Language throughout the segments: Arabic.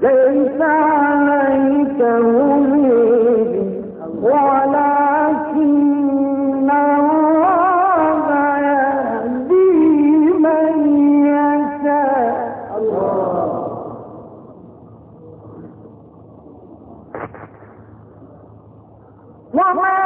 ليس عليك هديهم ولكن الله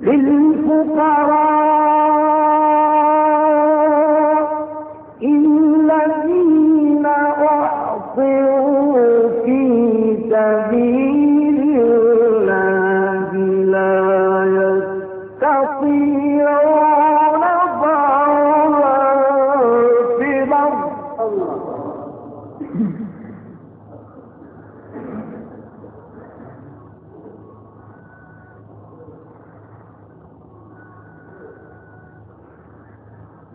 للفقراء الذين أحصروا في سبيل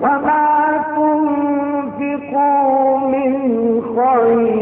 وما تنفقوا من خير